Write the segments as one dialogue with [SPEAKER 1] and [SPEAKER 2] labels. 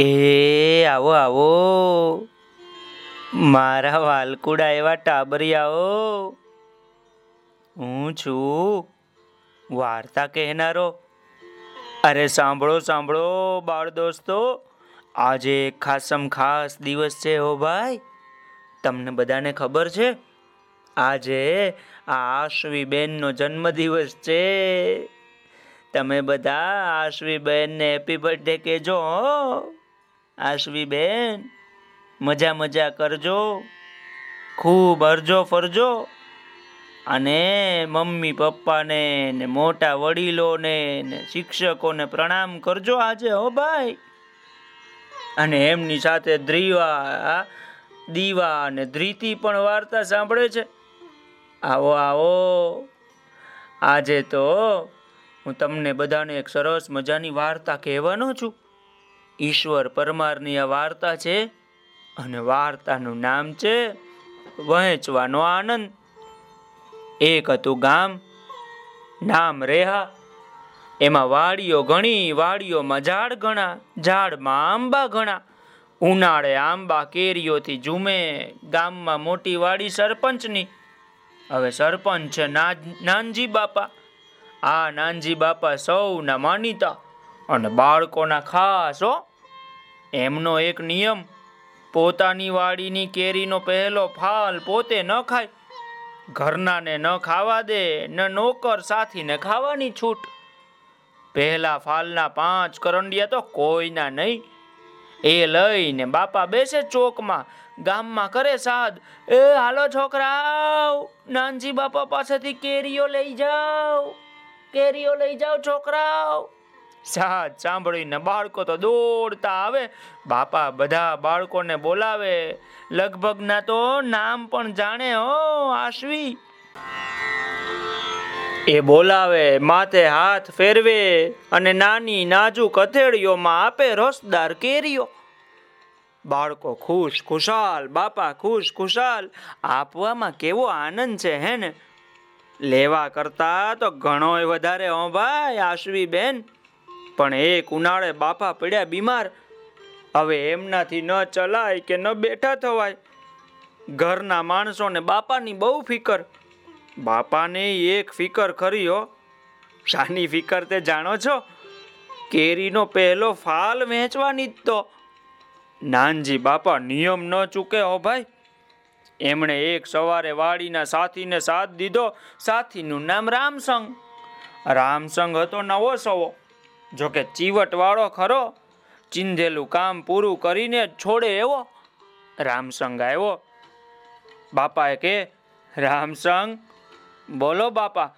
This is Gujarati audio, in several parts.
[SPEAKER 1] એ આવો આવો. મારા વાલકુડા એવા ટાબરિયાઓ. હું છું વાર્તા કહેનારો. અરે સાંભળો સાંભળો, બાળ દોસ્તો. આજે ખાસમ ખાસ દિવસ છે હો ભાઈ. તમને બધાને ખબર છે? આજે આશ્વીબેનનો બેનનો જન્મદિવસ છે. તમે બધા આશ્વીબેનને હેપી બર્થડે કહેજો, હો. આશ્વી બેન, મજા મજા કરજો, ખૂબ હરજો ફરજો. અને મમ્મી પપ્પાને ને મોટા વડીલોને ને શિક્ષકોને પ્રણામ કરજો આજે, હો ભાઈ. અને એમની સાથે દ્રીવા, દીવા અને ધ્રીતિ પણ વાર્તા સાંભળે છે. આવો આવો. આજે તો હું તમને બધાને એક સરસ મજાની વાર્તા કહેવાનો છું. ઈશ્વર પરમારની આ વાર્તા છે અને વાર્તાનું નામ છે વહેંચવાનો આનંદ. એક હતું ગામ, નામ રેહા. એમાં વાડીઓ ઘણી, વાડીઓમાં ઝાડ ઘણા, ઝાડમાં આંબા ઘણા. ઉનાળે આંબા કેરીઓથી ઝૂમે, ગામમાં મોટી વાડી સરપંચની. હવે સરપંચ છે નાનજી બાપા. આ નાનજી બાપા સૌના માનીતા અને બાળકોના ખાસ હો એમનો એક નિયમ, પોતાની વાડીની કેરીનો પહેલો ફાલ પોતે ન ખાય. ઘરનાને ન ખાવા દે, ન નોકર સાથીને ખાવાની છૂટ. પહેલા ફાલના પાંચ કરંડિયા તો કોઈના નહીં. એ લઈને બાપા બેસે ચોકમાં, ગામમાં કરે સાદ. એ હાલો છોકરાઓ નાનજી બાપા પાસેથી કેરીઓ લઈ જાઓ, કેરીઓ લઈ જાઓ છોકરાઓ સાદ સાંભળીને બાળકો તો દોડતા આવે. બાપા બધા બાળકોને બોલાવે. લગભગ ના તો નામ પણ જાણે, હો, આશવી. એ બોલાવે, માથે હાથ ફેરવે અને નાની નાજુક હથેળીઓમાં આપે રસદાર કેરીઓ. બાળકો ખુશ, ખુશાલ, બાપા ખુશ, ખુશાલ. આપવામાં કેવો આનંદ છે, હે ને? લેવા કરતા તો ઘણો વધારે, હો ભાઈ આશવી બેન પણ એક ઉનાળે બાપા પડ્યા બીમાર. હવે એમનાથી ન ચલાય કે ન બેઠા થવાય. ઘરના માણસોને બાપાની બહુ ફિકર. બાપાને એક ફિકર ખરી હો. શાની ફિકર તે જાણો છો? કેરીનો પહેલો ફાલ વેચવાની જ તો. નાનજી બાપા નિયમ ન ચૂકે હો ભાઈ. એમણે એક સવારે વાડીના સાથીને સાથ દીધો. સાથીનું નામ રામસંગ. રામસંગ હતો નવો સવો. જોકે ચીવટ વાળો ખરો, ચિંધેલું કામ પૂરું કરીને છોડે એવો રામસંગ આવ્યો. બાપાએ કે, રામસંગ, બોલો બાપા,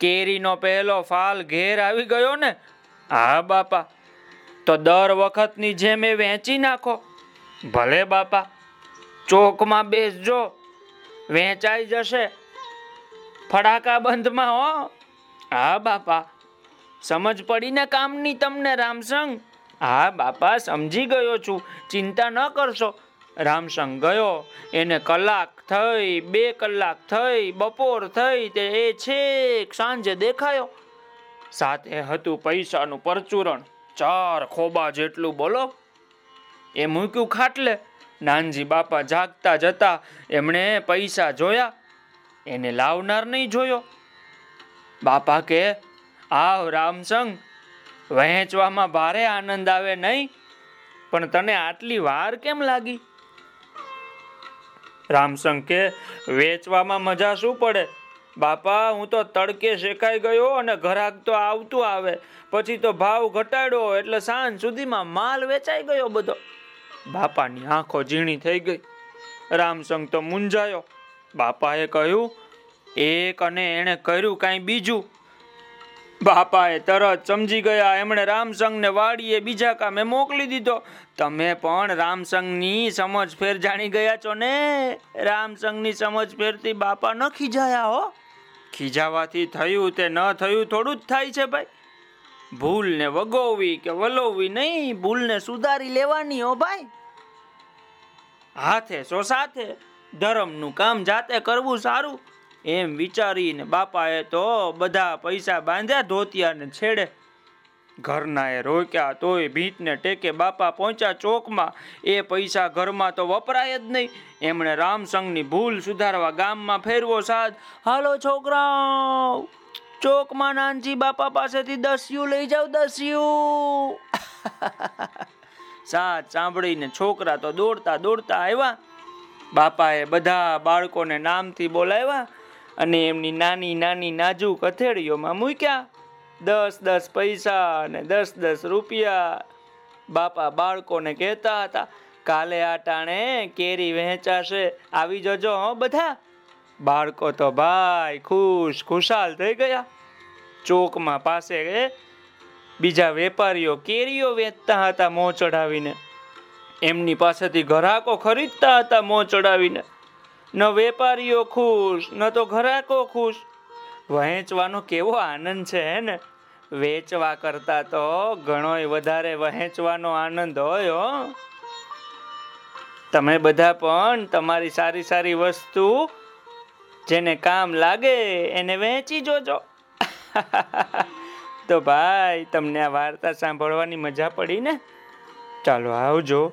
[SPEAKER 1] કેરીનો પહેલો ફાલ ઘેર આવી ગયો ને? હા, બાપા, તો દર વખતની જેમ એ વેચી નાખો. ભલે, બાપા, ચોકમાં બેસજો, વેચાઈ જશે. ફડાકા બંધમાં હો. હા, બાપા. સમજ પડી ને કામની તમને રામસંગ? હા, બાપા, સમજી ગયો છું. ચિંતા ન કરશો. રામસંગ ગયો. એને કલાક થઈ, બે કલાક થઈ, બપોર થઈ, તે એ છેક સાંજે દેખાયો. સાથે હતું પૈસાનું પરચુરણ. ચાર ખોબા જેટલું બોલો. એ મૂક્યું ખાટલે. નાનજી બાપા જાગતા જતા એમણે પૈસા જોયા. એને લાવનાર નહીં જોયો. બાપા કે આવ રામસંગ વહેંચવામાં ભારે આનંદ આવે નહીં, પણ તને આટલી વાર કેમ લાગી? રામસંગ કે, વેચવામાં મજા શું પડે? બાપા, હું તો તડકે શેકાઈ ગયો અને ઘરાક તો આવતું આવે. પછી તો ભાવ ઘટાડ્યો એટલે સાંજ સુધીમાં માલ વેચાઈ ગયો બધો. બાપાની આંખો ઝીણી થઈ ગઈ. રામસંગ તો મૂંઝાયો. બાપાએ કહ્યું, એક અને એણે કર્યું કાંઈ બીજું. બાપાએ તરત સમજી ગયા. એમણે રામસંગને વાડીએ બીજા કામે મોકલી દીધો. તમે પણ રામસંગની સમજ ફેર જાણી ગયા છો ને? રામસંગની સમજ ફેરથી બાપા ન ખીજાયા હો. ખીજાવાથી થયું તે ન થયું થોડું જ થાય છે ભાઈ. ભૂલને વગોવી કે વલોવી નહીં, ભૂલને સુધારી લેવાની હો ભાઈ. હાથે સો સાથે ધર્મનું કામ જાતે કરવું સારું. એમ વિચારીને બાપાએ તો બધા પૈસા બાંધ્યા ધોતિયાને છેડે. ઘરના એ રોક્યા તોય ભીતને ટેકે બાપા પહોંચ્યા ચોકમાં. એ પૈસા ઘરમાં તો વપરાય જ નહીં. એમણે રામસંગની ભૂલ સુધારવા ગામમાં ફેરવો સાદ હાલો છોકરાઓ, ચોકમાં નાનજી બાપા પાસેથી દસ્યું લઈ જાવ દસ્યું. સાત સાંભળીને છોકરા તો દોડતા દોડતા આવ્યા. બાપાએ બધા બાળકોને નામથી બોલાવ્યા. અને એમની નાની નાની નાજુક હથેળીઓમાં મૂક્યા. દસ દસ પૈસા અને દસ દસ રૂપિયા. બાપા બાળકોને કહેતા હતા, કાલે આ ટાણે કેરી વહેંચાશે. આવી જજો હો બધા. બાળકો તો ભાઈ ખુશ ખુશાલ થઈ ગયા. ચોકમાં પાસે બીજા વેપારીઓ કેરીઓ વેચતા હતા મોં ચડાવીને એમની પાસેથી ગ્રાહકો ખરીદતા હતા મોં ચડાવીને ન વેપારીઓ ખુશ, ન તો ઘરાકો ખુશ. વહેંચવાનો કેવો આનંદ છે ને? વેચવા કરતા તો ઘણોય વધારે વહેંચવાનો આનંદ હોય, હો. તમે બધા પણ તમારી સારી સારી વસ્તુ જેને કામ લાગે એને વહેંચી જોજો. તો ભાઈ, તમને આ વાર્તા સાંભળવાની મજા પડી ને? ચાલો આવજો.